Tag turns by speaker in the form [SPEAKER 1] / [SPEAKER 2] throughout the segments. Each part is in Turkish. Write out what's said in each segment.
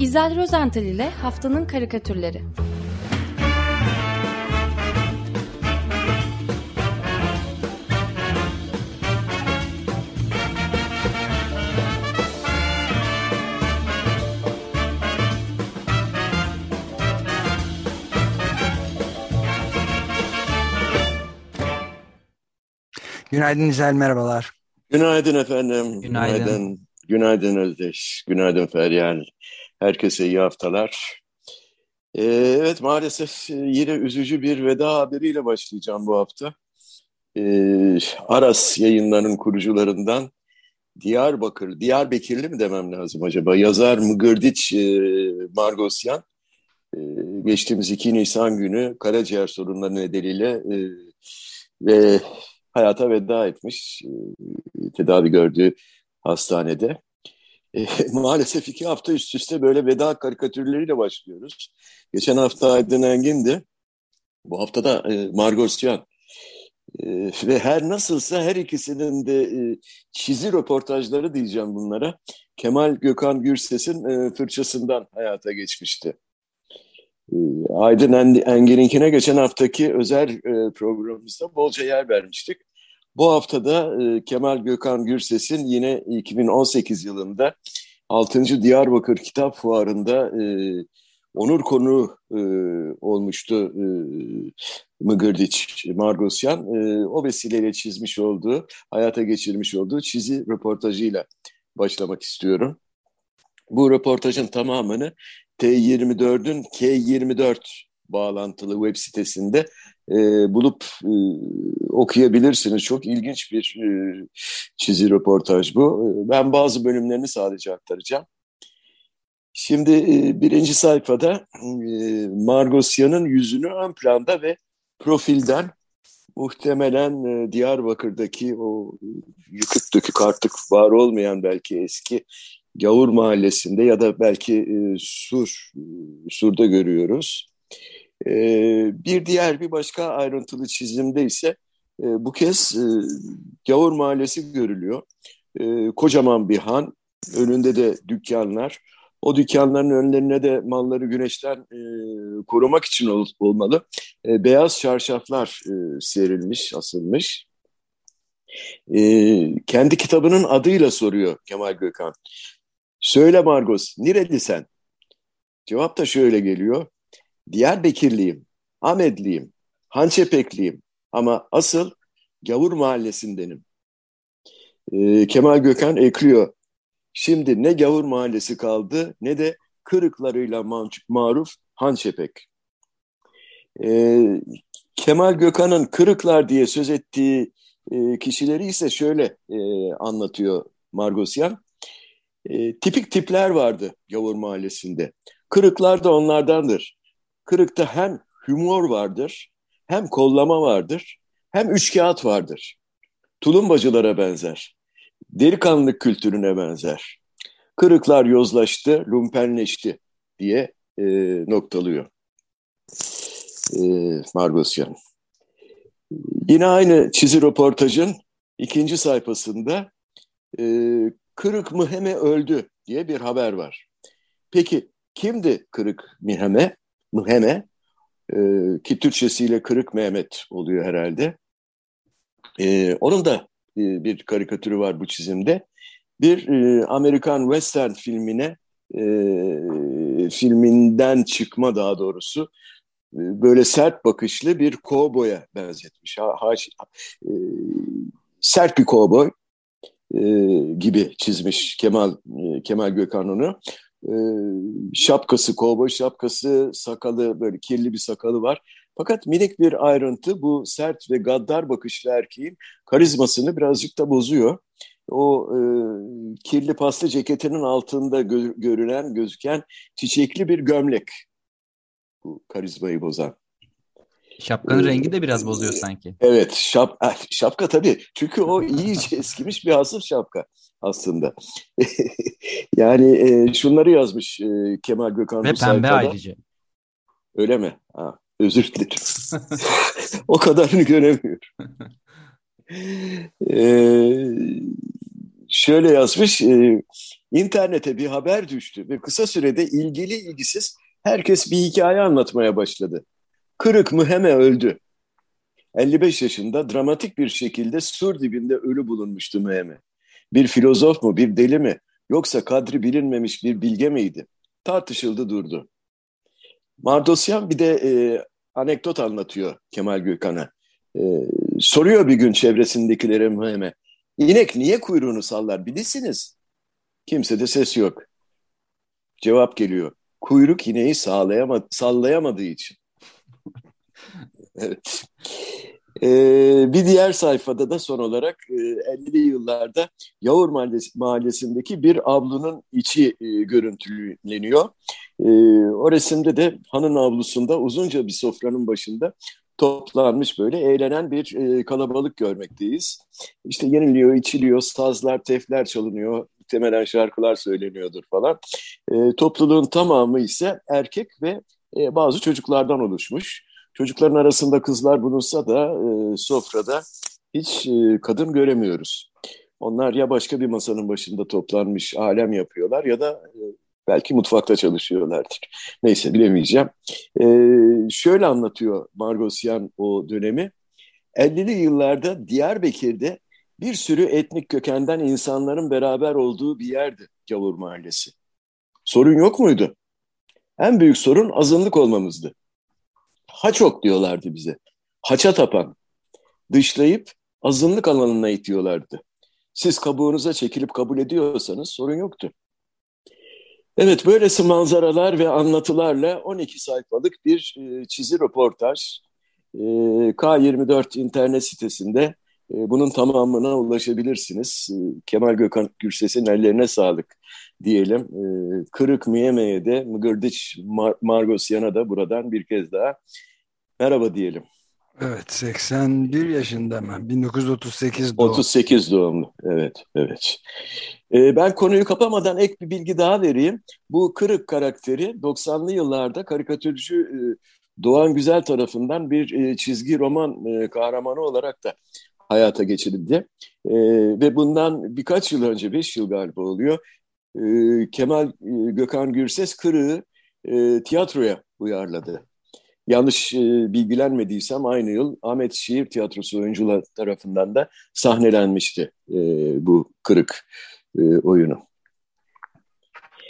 [SPEAKER 1] İzel Rozental ile Haftanın Karikatürleri
[SPEAKER 2] Günaydın İzel, merhabalar.
[SPEAKER 3] Günaydın efendim.
[SPEAKER 2] Günaydın.
[SPEAKER 3] Günaydın, Günaydın Özdeş. Günaydın Feryal. Herkese iyi haftalar. Ee, evet maalesef yine üzücü bir veda haberiyle başlayacağım bu hafta. Ee, Aras yayınlarının kurucularından Diyarbakır, Diyarbekirli mi demem lazım acaba? Yazar Mıgırdiç e, Margosyan e, geçtiğimiz 2 Nisan günü karaciğer sorunları nedeniyle e, ve hayata veda etmiş. E, tedavi gördüğü hastanede. E, maalesef iki hafta üst üste böyle veda karikatürleriyle başlıyoruz. Geçen hafta Aydın Engin'di. Bu hafta da e, Margosyan. E, ve her nasılsa her ikisinin de e, çizi röportajları diyeceğim bunlara. Kemal Gökhan Gürses'in e, fırçasından hayata geçmişti. E, Aydın Engin'inkine geçen haftaki özel e, programımızda bolca yer vermiştik. Bu haftada e, Kemal Gökhan Gürses'in yine 2018 yılında 6. Diyarbakır Kitap Fuarı'nda e, onur konu e, olmuştu e, Mıgırdiç Margosyan. E, o vesileyle çizmiş olduğu, hayata geçirmiş olduğu çizi röportajıyla başlamak istiyorum. Bu röportajın tamamını T24'ün K24 bağlantılı web sitesinde e, bulup e, okuyabilirsiniz. Çok ilginç bir e, çizi röportaj bu. E, ben bazı bölümlerini sadece aktaracağım. Şimdi e, birinci sayfada e, Margosyan'ın yüzünü ön planda ve profilden muhtemelen e, Diyarbakır'daki o yıkık dökük artık var olmayan belki eski Gavur Mahallesi'nde ya da belki e, Sur, Sur'da görüyoruz. E, bir diğer bir başka ayrıntılı çizimde ise e, bu kez e, Gavur Mahallesi görülüyor. E, kocaman bir han, önünde de dükkanlar. O dükkanların önlerine de malları güneşten e, korumak için ol, olmalı. E, beyaz çarşaflar e, serilmiş, asılmış. E, kendi kitabının adıyla soruyor Kemal Gökhan. Söyle Margos, nereli sen? Cevap da şöyle geliyor. Diyarbekirliyim, Ahmetliyim, Hançepekliyim ama asıl Gavur Mahallesindenim. Ee, Kemal Gökhan ekliyor. Şimdi ne Gavur Mahallesi kaldı ne de kırıklarıyla maruf Hançepek. Ee, Kemal Gökhan'ın kırıklar diye söz ettiği e, kişileri ise şöyle e, anlatıyor Margosyan. E, tipik tipler vardı Gavur Mahallesi'nde. Kırıklar da onlardandır. Kırıkta hem humor vardır, hem kollama vardır, hem üçkağıt vardır. Tulumbacılara benzer. Delikanlılık kültürüne benzer. Kırıklar yozlaştı, lumpenleşti diye e, noktalıyor. E, Margosyan. Yine aynı çizi röportajın ikinci sayfasında e, Kırık Mıheme öldü diye bir haber var. Peki kimdi Kırık Miheme? Mıheme e, ki Türkçesiyle Kırık Mehmet oluyor herhalde. E, onun da e, bir karikatürü var bu çizimde. Bir e, Amerikan Western filmine e, filminden çıkma daha doğrusu e, böyle sert bakışlı bir kovboya benzetmiş. Ha, ha, e, sert bir kovboy e, gibi çizmiş Kemal e, Kemal Gökhan onu. E, şapkası, kovboy şapkası, sakalı böyle kirli bir sakalı var. Fakat minik bir ayrıntı bu sert ve gaddar bakışlı erkeğin karizmasını birazcık da bozuyor. O e, kirli paslı ceketinin altında gö görülen, gözüken çiçekli bir gömlek. Bu karizmayı bozan.
[SPEAKER 2] Şapkanın ee, rengi de biraz bozuyor sanki.
[SPEAKER 3] Evet, şap, şapka tabii. Çünkü o iyice eskimiş bir hasır şapka aslında. yani e, şunları yazmış e, Kemal Gökhan
[SPEAKER 2] Ve pembe sayfada. ayrıca.
[SPEAKER 3] Öyle mi? Ha, özür dilerim. o kadarını göremiyorum. Ee, şöyle yazmış, e, İnternete bir haber düştü ve kısa sürede ilgili ilgisiz herkes bir hikaye anlatmaya başladı. Kırık Müheme öldü. 55 yaşında dramatik bir şekilde sur dibinde ölü bulunmuştu Müheme. Bir filozof mu, bir deli mi, yoksa kadri bilinmemiş bir bilge miydi? Tartışıldı durdu. Mardosyan bir de e, anekdot anlatıyor Kemal Gökhan'a. E, soruyor bir gün çevresindekilere Müheme. İnek niye kuyruğunu sallar bilirsiniz? Kimse de ses yok. Cevap geliyor. Kuyruk ineği sağlayamadı, sallayamadığı için. Evet. Ee, bir diğer sayfada da son olarak e, 50'li yıllarda Yavur Mahallesi, Mahallesi'ndeki bir avlunun içi e, görüntüleniyor. E, o resimde de hanın avlusunda uzunca bir sofranın başında toplanmış böyle eğlenen bir e, kalabalık görmekteyiz. İşte yeniliyor, içiliyor, sazlar, tefler çalınıyor, temelen şarkılar söyleniyordur falan. E, topluluğun tamamı ise erkek ve e, bazı çocuklardan oluşmuş. Çocukların arasında kızlar bulunsa da e, sofrada hiç e, kadın göremiyoruz. Onlar ya başka bir masanın başında toplanmış alem yapıyorlar ya da e, belki mutfakta çalışıyorlardır. Neyse bilemeyeceğim. E, şöyle anlatıyor Margosyan o dönemi. 50'li yıllarda Diyarbakır'da bir sürü etnik kökenden insanların beraber olduğu bir yerdi Gavur Mahallesi. Sorun yok muydu? En büyük sorun azınlık olmamızdı. Haçok diyorlardı bize. Haça tapan. Dışlayıp azınlık alanına itiyorlardı. Siz kabuğunuza çekilip kabul ediyorsanız sorun yoktu. Evet, böylesi manzaralar ve anlatılarla 12 sayfalık bir e, çizi röportaj e, K24 internet sitesinde e, bunun tamamına ulaşabilirsiniz. Kemal Gökhan Gürses'in ellerine sağlık diyelim. E, Kırık Miyeme'ye de Mıgırdıç Mar Margosyan'a da buradan bir kez daha merhaba diyelim.
[SPEAKER 2] Evet 81 yaşında mı? 1938 doğumlu.
[SPEAKER 3] 38 doğumlu. Evet, evet. Ee, ben konuyu kapamadan ek bir bilgi daha vereyim. Bu Kırık karakteri 90'lı yıllarda karikatürcü e, Doğan Güzel tarafından bir e, çizgi roman e, kahramanı olarak da hayata geçirildi. E, ve bundan birkaç yıl önce, 5 yıl galiba oluyor, e, Kemal e, Gökhan Gürses Kırık'ı e, tiyatroya uyarladı yanlış e, bilgilenmediysem aynı yıl Ahmet Şiir Tiyatrosu oyuncular tarafından da sahnelenmişti e, bu kırık e, oyunu.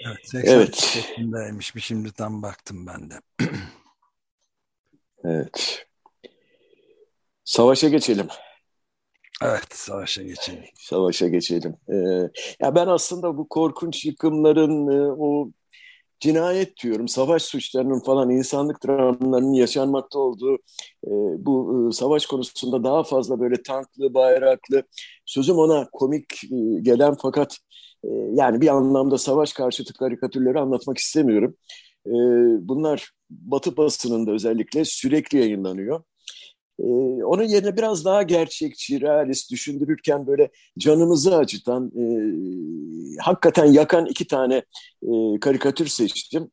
[SPEAKER 2] Evet, 80 evet. yaşındaymış. Şimdi tam baktım ben de.
[SPEAKER 3] evet. Savaşa geçelim.
[SPEAKER 2] Evet, savaşa geçelim.
[SPEAKER 3] Savaşa geçelim. Ee, ya ben aslında bu korkunç yıkımların, e, o cinayet diyorum, savaş suçlarının falan insanlık dramlarının yaşanmakta olduğu e, bu e, savaş konusunda daha fazla böyle tanklı, bayraklı, sözüm ona komik e, gelen fakat e, yani bir anlamda savaş karşıtı karikatürleri anlatmak istemiyorum. E, bunlar Batı basınında özellikle sürekli yayınlanıyor. Ee, onun yerine biraz daha gerçekçi, realist düşündürürken böyle canımızı acıtan, e, hakikaten yakan iki tane e, karikatür seçtim.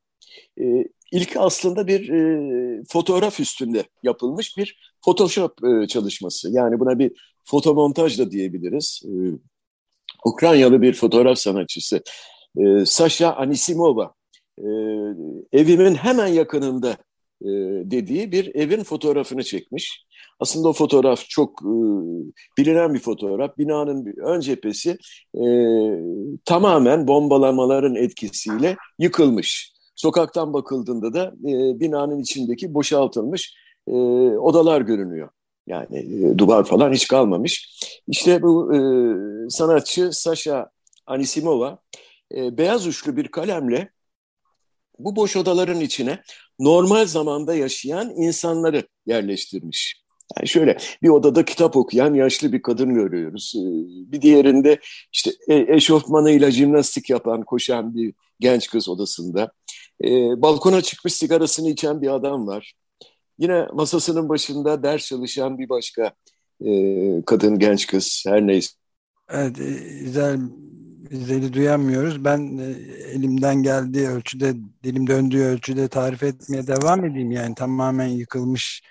[SPEAKER 3] E, ilk aslında bir e, fotoğraf üstünde yapılmış bir Photoshop e, çalışması. Yani buna bir fotomontaj da diyebiliriz. E, Ukraynalı bir fotoğraf sanatçısı e, Sasha Anisimova. E, evimin hemen yakınında e, dediği bir evin fotoğrafını çekmiş. Aslında o fotoğraf çok e, bilinen bir fotoğraf. Binanın ön cephesi e, tamamen bombalamaların etkisiyle yıkılmış. Sokaktan bakıldığında da e, binanın içindeki boşaltılmış e, odalar görünüyor. Yani e, duvar falan hiç kalmamış. İşte bu e, sanatçı Sasha Anisimova e, beyaz uçlu bir kalemle bu boş odaların içine normal zamanda yaşayan insanları yerleştirmiş. Yani şöyle bir odada kitap okuyan yaşlı bir kadın görüyoruz. Ee, bir diğerinde işte e, eşofmanıyla jimnastik yapan, koşan bir genç kız odasında. Ee, balkona çıkmış sigarasını içen bir adam var. Yine masasının başında ders çalışan bir başka e, kadın, genç kız her neyse.
[SPEAKER 2] Evet, güzel bizleri duyamıyoruz. Ben e, elimden geldiği ölçüde, dilim döndüğü ölçüde tarif etmeye devam edeyim. Yani tamamen yıkılmış,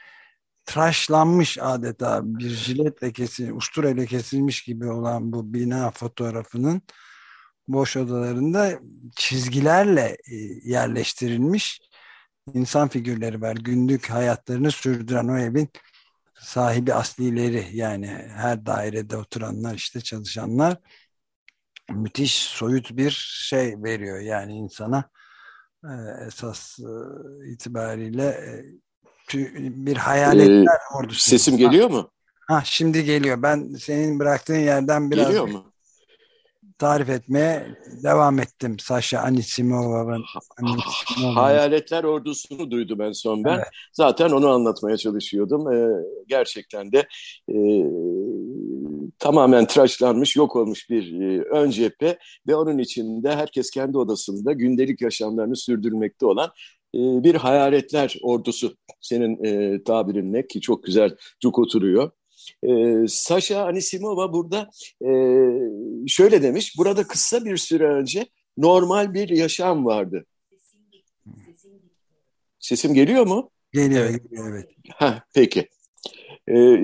[SPEAKER 2] tıraşlanmış adeta bir jiletle kesilmiş, ustureyle kesilmiş gibi olan bu bina fotoğrafının boş odalarında çizgilerle e, yerleştirilmiş insan figürleri var. Günlük hayatlarını sürdüren o evin sahibi aslileri yani her dairede oturanlar işte çalışanlar müthiş soyut bir şey veriyor yani insana e, esas e, itibariyle e, bir hayaletler
[SPEAKER 3] ee, ordusu. Sesim geliyor mu?
[SPEAKER 2] Ha, şimdi geliyor. Ben senin bıraktığın yerden biraz
[SPEAKER 3] geliyor mu?
[SPEAKER 2] tarif etmeye devam ettim. Sasha Anisimova'nın
[SPEAKER 3] Hayaletler Ordusu'nu duydum en son ben. Evet. Zaten onu anlatmaya çalışıyordum. Ee, gerçekten de e, tamamen tıraşlanmış, yok olmuş bir e, ön cephe ve onun içinde herkes kendi odasında gündelik yaşamlarını sürdürmekte olan e, bir hayaletler ordusu. Senin e, tabirinle ki çok güzel cuk oturuyor. E, Sasha Anisimova burada e, şöyle demiş, burada kısa bir süre önce normal bir yaşam vardı. Sesim geliyor mu?
[SPEAKER 2] Geliyor, geliyor evet.
[SPEAKER 3] Ha, peki. Ee,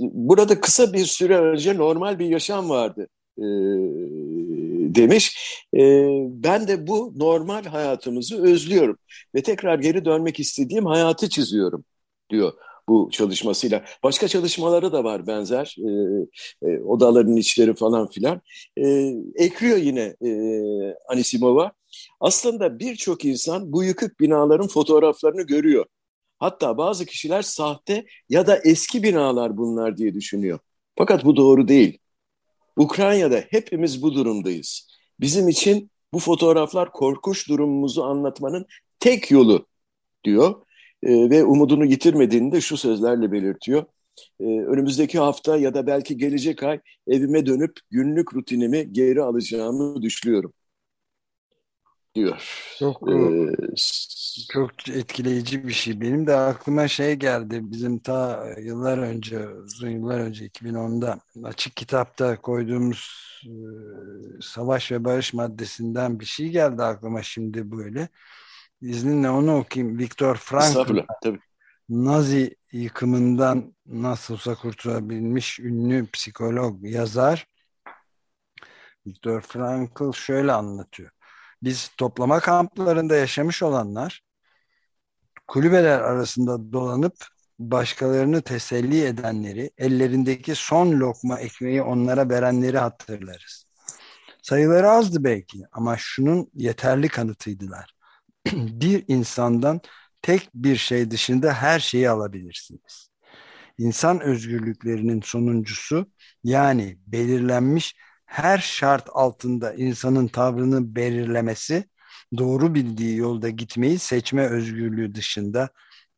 [SPEAKER 3] burada kısa bir süre önce normal bir yaşam vardı e, demiş. E, ben de bu normal hayatımızı özlüyorum ve tekrar geri dönmek istediğim hayatı çiziyorum diyor bu çalışmasıyla. Başka çalışmaları da var benzer. E, e, odaların içleri falan filan. E, ekliyor yine e, Anisimova. Aslında birçok insan bu yıkık binaların fotoğraflarını görüyor. Hatta bazı kişiler sahte ya da eski binalar bunlar diye düşünüyor. Fakat bu doğru değil. Ukrayna'da hepimiz bu durumdayız. Bizim için bu fotoğraflar korkunç durumumuzu anlatmanın tek yolu diyor e, ve umudunu yitirmediğini de şu sözlerle belirtiyor. E, önümüzdeki hafta ya da belki gelecek ay evime dönüp günlük rutinimi geri alacağımı düşünüyorum diyor.
[SPEAKER 2] Çok, ee, çok etkileyici bir şey. Benim de aklıma şey geldi. Bizim ta yıllar önce, uzun yıllar önce 2010'da açık kitapta koyduğumuz e, savaş ve barış maddesinden bir şey geldi aklıma şimdi böyle. İzninle onu okuyayım. Viktor Frankl Nazi yıkımından nasıl olsa kurtulabilmiş ünlü psikolog, yazar Viktor Frankl şöyle anlatıyor. Biz toplama kamplarında yaşamış olanlar kulübeler arasında dolanıp başkalarını teselli edenleri, ellerindeki son lokma ekmeği onlara verenleri hatırlarız. Sayıları azdı belki ama şunun yeterli kanıtıydılar. bir insandan tek bir şey dışında her şeyi alabilirsiniz. İnsan özgürlüklerinin sonuncusu yani belirlenmiş her şart altında insanın tavrını belirlemesi, doğru bildiği yolda gitmeyi seçme özgürlüğü dışında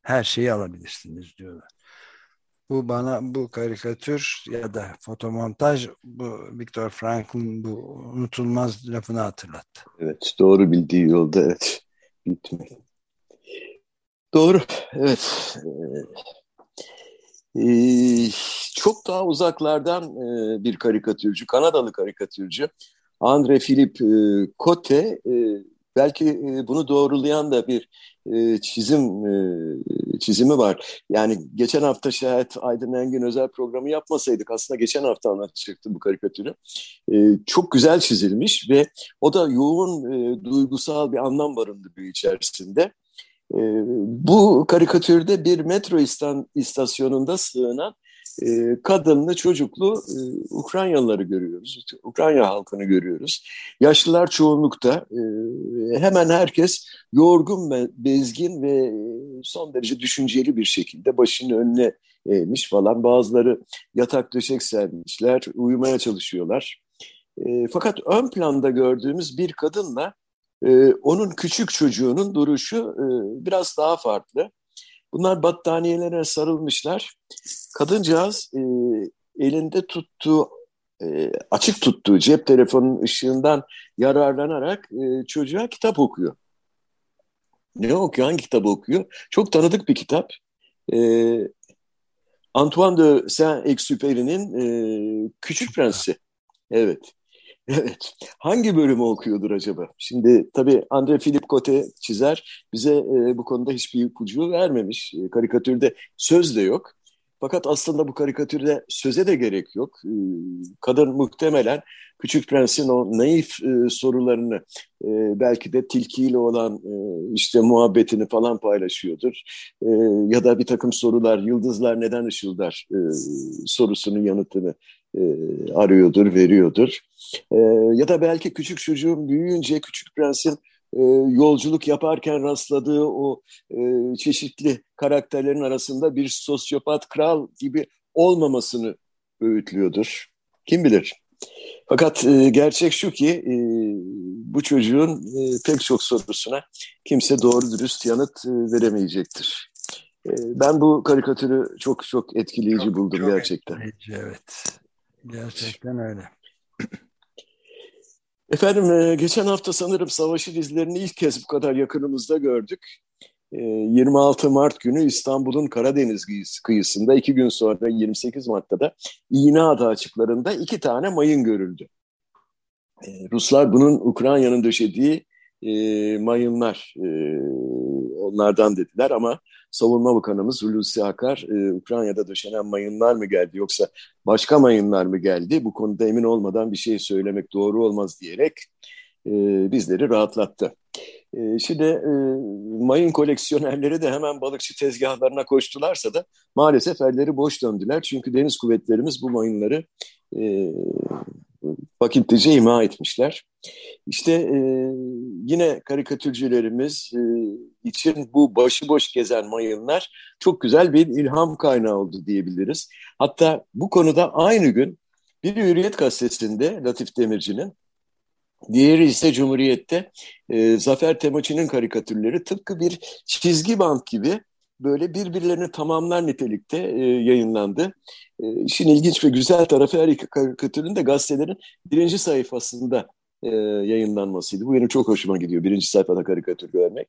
[SPEAKER 2] her şeyi alabilirsiniz diyorlar. Bu bana bu karikatür ya da fotomontaj bu Viktor Frankl'ın bu unutulmaz lafını hatırlattı.
[SPEAKER 3] Evet doğru bildiği yolda evet gitmeyin. Doğru evet. Ee, çok daha uzaklardan e, bir karikatürcü, Kanadalı karikatürcü Andre Philip e, Cote e, belki e, bunu doğrulayan da bir e, çizim e, çizimi var. Yani geçen hafta şayet Aydın Engin özel programı yapmasaydık aslında geçen hafta anlatacaktım bu karikatürü. E, çok güzel çizilmiş ve o da yoğun e, duygusal bir anlam barındırıyor içerisinde. E, bu karikatürde bir metro istasyonunda sığınan e, kadınlı, çocuklu e, Ukraynalıları görüyoruz. Ukrayna halkını görüyoruz. Yaşlılar çoğunlukta. E, hemen herkes yorgun ve bezgin ve son derece düşünceli bir şekilde başını önüne eğmiş falan. Bazıları yatak döşek sermişler, uyumaya çalışıyorlar. E, fakat ön planda gördüğümüz bir kadınla e, onun küçük çocuğunun duruşu e, biraz daha farklı. Bunlar battaniyelere sarılmışlar. Kadıncağız e, elinde tuttuğu, e, açık tuttuğu cep telefonunun ışığından yararlanarak e, çocuğa kitap okuyor. Ne okuyor? Hangi kitabı okuyor? Çok tanıdık bir kitap. E, Antoine de Saint-Exupéry'nin e, Küçük Prensi. Evet. Evet. Hangi bölümü okuyordur acaba? Şimdi tabii Andre Philip Cote çizer bize e, bu konuda hiçbir ipucu vermemiş. E, karikatürde söz de yok. Fakat aslında bu karikatürde söze de gerek yok. Ee, kadın muhtemelen Küçük Prens'in o naif e, sorularını e, belki de tilkiyle olan e, işte muhabbetini falan paylaşıyordur. E, ya da bir takım sorular, yıldızlar neden ışıldar e, sorusunun yanıtını e, arıyordur, veriyordur. E, ya da belki küçük çocuğun büyüyünce Küçük Prens'in e, yolculuk yaparken rastladığı o e, çeşitli karakterlerin arasında bir sosyopat kral gibi olmamasını öğütlüyordur. Kim bilir? Fakat e, gerçek şu ki e, bu çocuğun e, pek çok sorusuna kimse doğru dürüst yanıt e, veremeyecektir. E, ben bu karikatürü çok çok etkileyici çok, buldum çok gerçekten. Etkileyici,
[SPEAKER 2] evet. Gerçekten öyle.
[SPEAKER 3] Efendim e, geçen hafta sanırım savaşı izlerini ilk kez bu kadar yakınımızda gördük. 26 e, Mart günü İstanbul'un Karadeniz kıyısında iki gün sonra 28 Mart'ta da İğneada açıklarında iki tane mayın görüldü. E, Ruslar bunun Ukrayna'nın döşediği mayınlar onlardan dediler ama Savunma Bakanımız Hulusi Akar e, Ukrayna'da döşenen mayınlar mı geldi yoksa başka mayınlar mı geldi? Bu konuda emin olmadan bir şey söylemek doğru olmaz diyerek e, bizleri rahatlattı. E, şimdi e, mayın koleksiyonerleri de hemen balıkçı tezgahlarına koştularsa da maalesef elleri boş döndüler. Çünkü deniz kuvvetlerimiz bu mayınları e, fakültece ima etmişler. İşte e, yine karikatürcülerimiz e, için bu başıboş gezen mayınlar çok güzel bir ilham kaynağı oldu diyebiliriz. Hatta bu konuda aynı gün bir Hürriyet gazetesinde Latif Demirci'nin, diğeri ise Cumhuriyet'te e, Zafer Temuçin'in karikatürleri tıpkı bir çizgi bant gibi böyle birbirlerini tamamlar nitelikte e, yayınlandı. E, işin ilginç ve güzel tarafı her iki karikatürün de gazetelerin birinci sayfasında e, yayınlanmasıydı. Bu benim çok hoşuma gidiyor birinci sayfada karikatür görmek.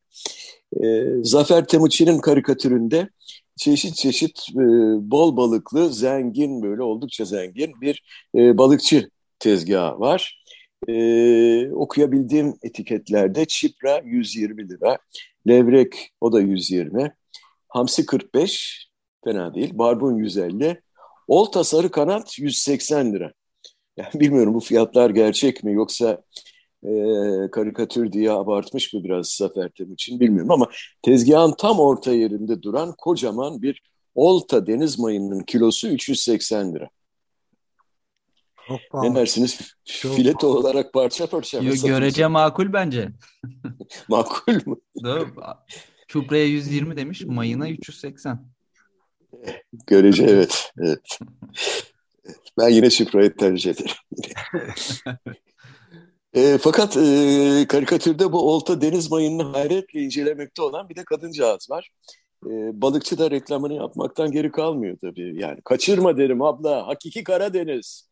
[SPEAKER 3] E, Zafer Temuçin'in karikatüründe çeşit çeşit e, bol balıklı, zengin böyle oldukça zengin bir e, balıkçı tezgahı var. E, okuyabildiğim etiketlerde çipra 120 lira, levrek o da 120, hamsi 45 fena değil, barbun 150, olta sarı kanat 180 lira. Yani bilmiyorum bu fiyatlar gerçek mi yoksa e, karikatür diye abartmış mı biraz Zafer için bilmiyorum ama tezgahın tam orta yerinde duran kocaman bir olta deniz mayının kilosu 380 lira. Hoppa. Ne dersiniz? Çok Fileto olarak parça parça
[SPEAKER 4] mı Görece makul bence.
[SPEAKER 3] makul mu?
[SPEAKER 4] Kübreye 120 demiş, mayına 380.
[SPEAKER 3] Görece evet. evet. Ben yine şifreyi tercih ederim. e, fakat e, karikatürde bu olta deniz mayınını hayretle incelemekte olan bir de kadıncağız var. E, balıkçı da reklamını yapmaktan geri kalmıyor tabii. Yani kaçırma derim abla, hakiki Karadeniz.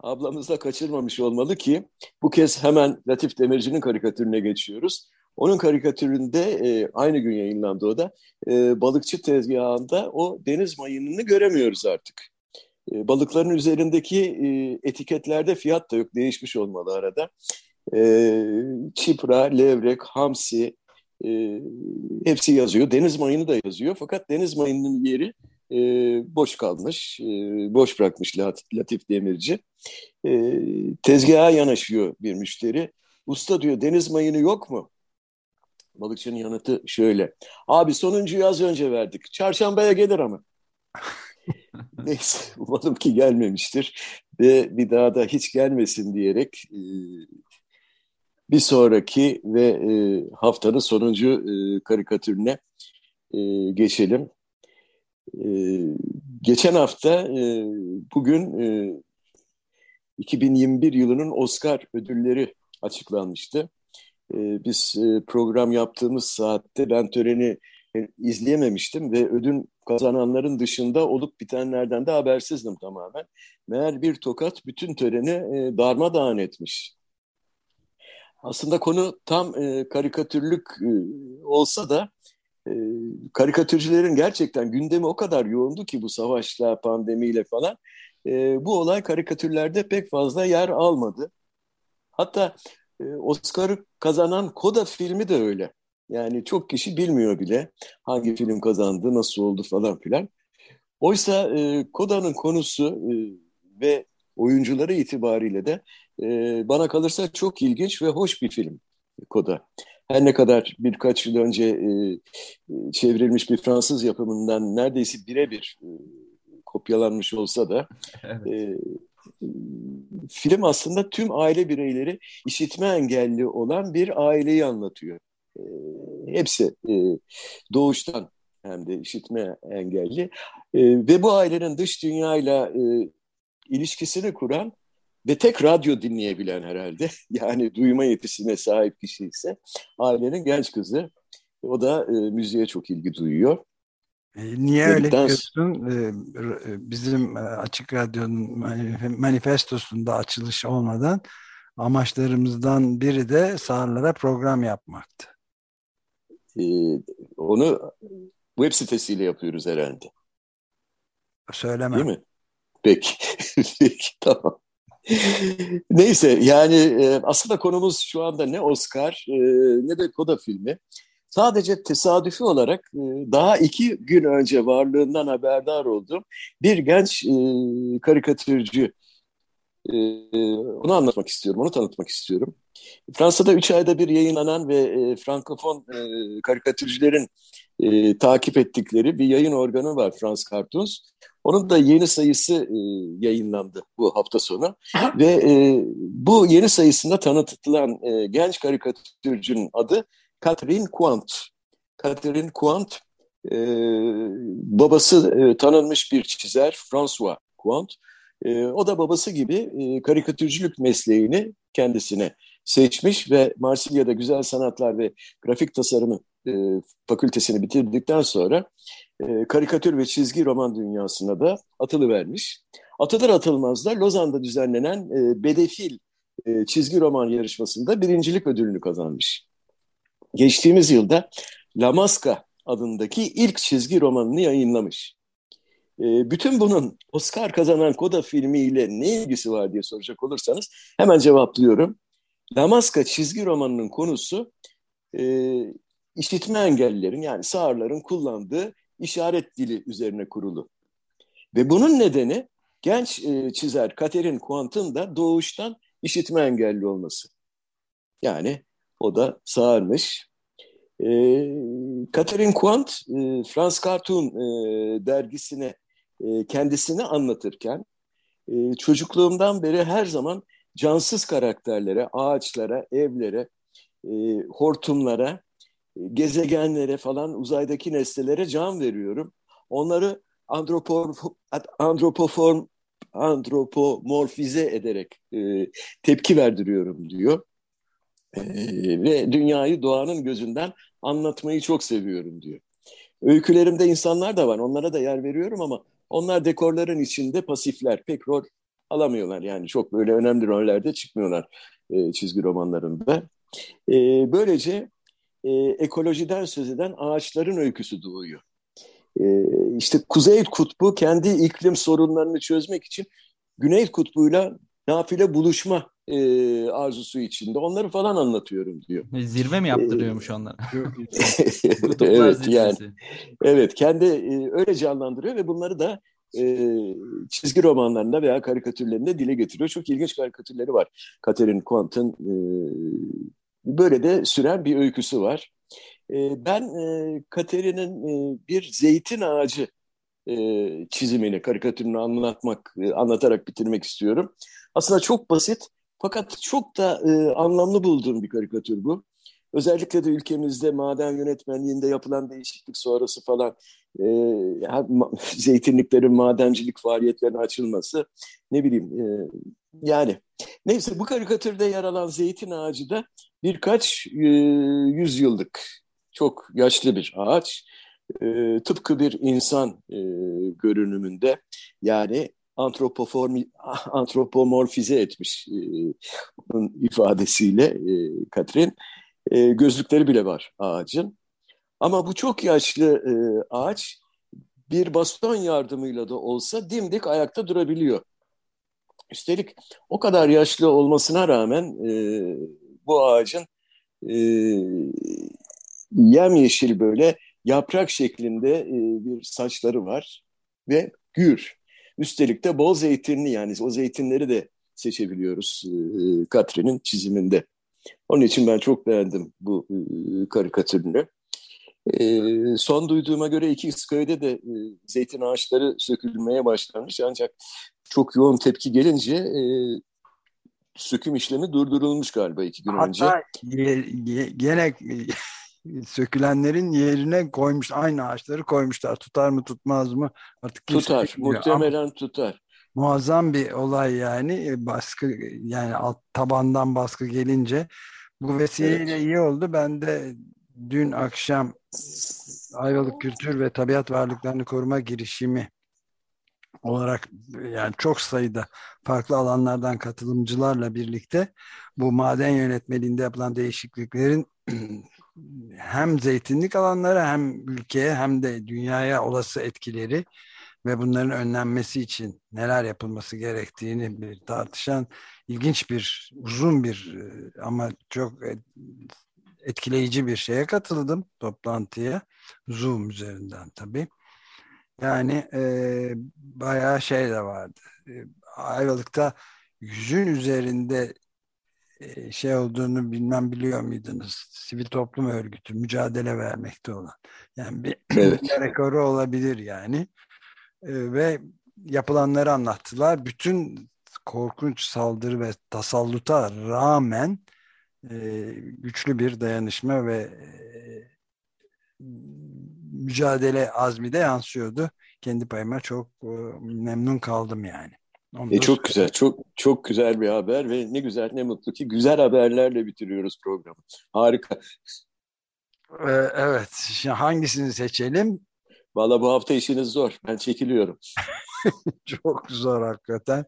[SPEAKER 3] Ablamız da kaçırmamış olmalı ki bu kez hemen Latif Demirci'nin karikatürüne geçiyoruz. Onun karikatüründe e, aynı gün yayınlandı o da. E, balıkçı tezgahında o deniz mayınını göremiyoruz artık. E, balıkların üzerindeki e, etiketlerde fiyat da yok. Değişmiş olmalı arada. E, çipra, levrek, hamsi e, hepsi yazıyor. Deniz mayını da yazıyor. Fakat deniz mayının yeri e, boş kalmış. E, boş bırakmış Latif Demirci. E, tezgaha yanaşıyor bir müşteri. Usta diyor deniz mayını yok mu? Balıkçının yanıtı şöyle. Abi sonuncuyu az önce verdik. Çarşambaya gelir ama. Neyse umalım ki gelmemiştir ve bir daha da hiç gelmesin diyerek e, bir sonraki ve e, haftanın sonuncu e, karikatürüne e, geçelim. E, geçen hafta e, bugün e, 2021 yılının Oscar ödülleri açıklanmıştı. E, biz e, program yaptığımız saatte ben töreni izleyememiştim ve ödül kazananların dışında olup bitenlerden de habersizdim tamamen. Meğer bir tokat bütün töreni e, darmadağın etmiş. Aslında konu tam e, karikatürlük e, olsa da e, karikatürcülerin gerçekten gündemi o kadar yoğundu ki bu savaşla, pandemiyle falan. E, bu olay karikatürlerde pek fazla yer almadı. Hatta e, Oscar'ı kazanan Koda filmi de öyle. Yani çok kişi bilmiyor bile hangi film kazandı, nasıl oldu falan filan. Oysa e, Koda'nın konusu e, ve oyuncuları itibariyle de e, bana kalırsa çok ilginç ve hoş bir film Koda. Her ne kadar birkaç yıl önce e, çevrilmiş bir Fransız yapımından neredeyse birebir e, kopyalanmış olsa da evet. e, film aslında tüm aile bireyleri işitme engelli olan bir aileyi anlatıyor. E, hepsi e, doğuştan hem de işitme engelli e, ve bu ailenin dış dünyayla e, ilişkisini kuran ve tek radyo dinleyebilen herhalde yani duyma yetisine sahip kişi ise ailenin genç kızı. O da e, müziğe çok ilgi duyuyor.
[SPEAKER 2] E, niye öyle diyorsun? E, e, bizim Açık Radyo'nun manifestosunda açılış olmadan amaçlarımızdan biri de sağırlara program yapmaktı.
[SPEAKER 3] onu web sitesiyle yapıyoruz herhalde.
[SPEAKER 2] Söylemem.
[SPEAKER 3] Değil mi? Peki. Peki tamam. Neyse yani aslında konumuz şu anda ne Oscar ne de Koda filmi. Sadece tesadüfi olarak e, daha iki gün önce varlığından haberdar oldum. Bir genç e, karikatürcü. E, onu anlatmak istiyorum, onu tanıtmak istiyorum. Fransa'da üç ayda bir yayınlanan ve Frankofon karikatürcülerin takip ettikleri bir yayın organı var Frans Cartoons. Onun da yeni sayısı yayınlandı bu hafta sonu ve bu yeni sayısında tanıtılan genç karikatürcünün adı Catherine Quant. Catherine Quant e, babası e, tanınmış bir çizer François Quant. E, o da babası gibi e, karikatürcülük mesleğini kendisine seçmiş ve Marsilya'da Güzel Sanatlar ve Grafik Tasarımı e, fakültesini bitirdikten sonra e, karikatür ve çizgi roman dünyasına da atılı vermiş. Atılır atılmaz da Lozan'da düzenlenen e, Bedefil e, çizgi roman yarışmasında birincilik ödülünü kazanmış. Geçtiğimiz yılda La Masca adındaki ilk çizgi romanını yayınlamış. E, bütün bunun Oscar kazanan Koda filmiyle ne ilgisi var diye soracak olursanız hemen cevaplıyorum. La Masca çizgi romanının konusu e, işitme engellilerin yani sağırların kullandığı işaret dili üzerine kurulu. Ve bunun nedeni genç e, çizer Catherine Quant'ın da doğuştan işitme engelli olması. Yani o da sağırmış. E, Catherine Quant, e, France Cartoon e, dergisine e, kendisini anlatırken e, çocukluğumdan beri her zaman cansız karakterlere, ağaçlara, evlere, e, hortumlara gezegenlere falan uzaydaki nesnelere can veriyorum. Onları andropo, andropoform antropomorfize ederek e, tepki verdiriyorum diyor. E, ve dünyayı doğanın gözünden anlatmayı çok seviyorum diyor. Öykülerimde insanlar da var. Onlara da yer veriyorum ama onlar dekorların içinde pasifler. Pek rol alamıyorlar. Yani çok böyle önemli rollerde çıkmıyorlar e, çizgi romanlarında. E, böylece e, ekolojiden söz eden ağaçların öyküsü doğuyor. E, işte Kuzey Kutbu kendi iklim sorunlarını çözmek için Güney Kutbu'yla nafile buluşma e, arzusu içinde. Onları falan anlatıyorum diyor.
[SPEAKER 4] Zirve mi yaptırıyormuş e, onlara?
[SPEAKER 3] evet yani. Evet kendi e, öyle canlandırıyor ve bunları da e, çizgi romanlarında veya karikatürlerinde dile getiriyor. Çok ilginç karikatürleri var. Catherine Quant'ın e, Böyle de süren bir öyküsü var. E, ben e, Katerina'nın e, bir zeytin ağacı e, çizimini, karikatürünü anlatmak, e, anlatarak bitirmek istiyorum. Aslında çok basit fakat çok da e, anlamlı bulduğum bir karikatür bu. Özellikle de ülkemizde maden yönetmenliğinde yapılan değişiklik sonrası falan e, zeytinliklerin madencilik faaliyetlerine açılması ne bileyim e, yani neyse bu karikatürde yer alan zeytin ağacı da birkaç e, yüzyıllık çok yaşlı bir ağaç. E, tıpkı bir insan e, görünümünde yani antropomorfize etmiş e, ifadesiyle e, Katrin. E, gözlükleri bile var ağacın. Ama bu çok yaşlı e, ağaç bir baston yardımıyla da olsa dimdik ayakta durabiliyor. Üstelik o kadar yaşlı olmasına rağmen e, bu ağacın e, yemyeşil böyle yaprak şeklinde e, bir saçları var. ve gür. Üstelik de bol zeytinli yani o zeytinleri de seçebiliyoruz e, Katri'nin çiziminde. Onun için ben çok beğendim bu e, karikatürünü. E, son duyduğuma göre iki köyde de e, zeytin ağaçları sökülmeye başlanmış ancak çok yoğun tepki gelince e, söküm işlemi durdurulmuş galiba iki gün
[SPEAKER 2] Hatta
[SPEAKER 3] önce.
[SPEAKER 2] Hatta gene sökülenlerin yerine koymuş aynı ağaçları koymuşlar. Tutar mı tutmaz mı artık
[SPEAKER 3] tutar. Muhtemelen Ama tutar.
[SPEAKER 2] Muazzam bir olay yani baskı yani alt tabandan baskı gelince bu vesileyle evet. iyi oldu. Ben de dün akşam Ayvalık Kültür ve Tabiat Varlıklarını Koruma girişimi olarak yani çok sayıda farklı alanlardan katılımcılarla birlikte bu maden yönetmeliğinde yapılan değişikliklerin hem zeytinlik alanları hem ülkeye hem de dünyaya olası etkileri ve bunların önlenmesi için neler yapılması gerektiğini bir tartışan ilginç bir uzun bir ama çok etkileyici bir şeye katıldım toplantıya Zoom üzerinden tabii. Yani e, bayağı şey de vardı. E, Ayvalık'ta yüzün üzerinde e, şey olduğunu bilmem biliyor muydunuz? Sivil toplum örgütü mücadele vermekte olan. Yani bir evet. rekoru olabilir yani. E, ve yapılanları anlattılar. Bütün korkunç saldırı ve tasalluta rağmen e, güçlü bir dayanışma ve e, mücadele azmi de yansıyordu. Kendi payıma çok e, memnun kaldım yani.
[SPEAKER 3] E çok güzel, çok çok güzel bir haber ve ne güzel ne mutlu ki güzel haberlerle bitiriyoruz programı. Harika.
[SPEAKER 2] Ee, evet, şimdi hangisini seçelim?
[SPEAKER 3] Valla bu hafta işiniz zor. Ben çekiliyorum.
[SPEAKER 2] çok zor hakikaten.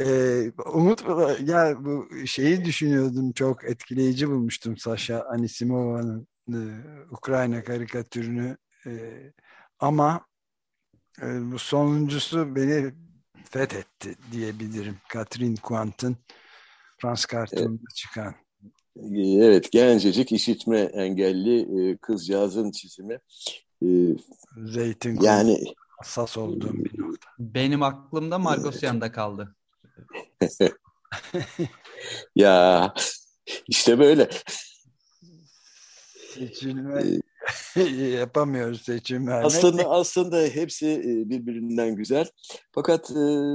[SPEAKER 2] Ee, Umut ya bu şeyi düşünüyordum çok etkileyici bulmuştum Sasha Anisimova'nın e, Ukrayna karikatürünü e, ama e, bu sonuncusu beni fethetti diyebilirim. Katrin Kuant'ın Frans Karton'da evet. çıkan.
[SPEAKER 3] Evet, gencecik işitme engelli e, kızcağızın çizimi. E,
[SPEAKER 2] Zeytin yani hassas olduğum bir nokta.
[SPEAKER 4] Benim aklımda Margosyan'da evet. kaldı.
[SPEAKER 3] ya işte böyle.
[SPEAKER 2] Seçilme yapamıyoruz seçim vermek.
[SPEAKER 3] Aslında aslında hepsi birbirinden güzel. Fakat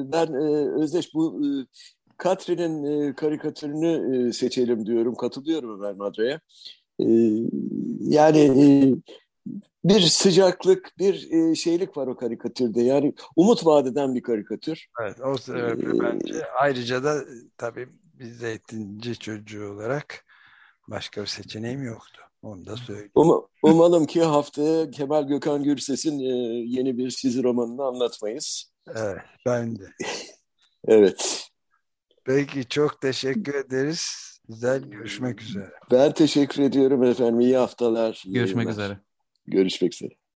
[SPEAKER 3] ben Özdeş bu Katri'nin karikatürünü seçelim diyorum. Katılıyorum Ömer Madra'ya. Yani bir sıcaklık, bir şeylik var o karikatürde. Yani umut vadeden bir karikatür.
[SPEAKER 2] Evet, o sebeple ee, bence ayrıca da tabii bir zeytinci çocuğu olarak başka bir seçeneğim yoktu. Onu da söyleyeyim.
[SPEAKER 3] Um, umalım ki haftaya Kemal Gökhan Gürses'in e, yeni bir çizi romanını anlatmayız.
[SPEAKER 2] Evet, ben de.
[SPEAKER 3] evet.
[SPEAKER 2] Peki çok teşekkür ederiz. Güzel görüşmek üzere.
[SPEAKER 3] Ben teşekkür ediyorum efendim. İyi haftalar.
[SPEAKER 4] Görüşmek üzere.
[SPEAKER 3] Görüşmek üzere.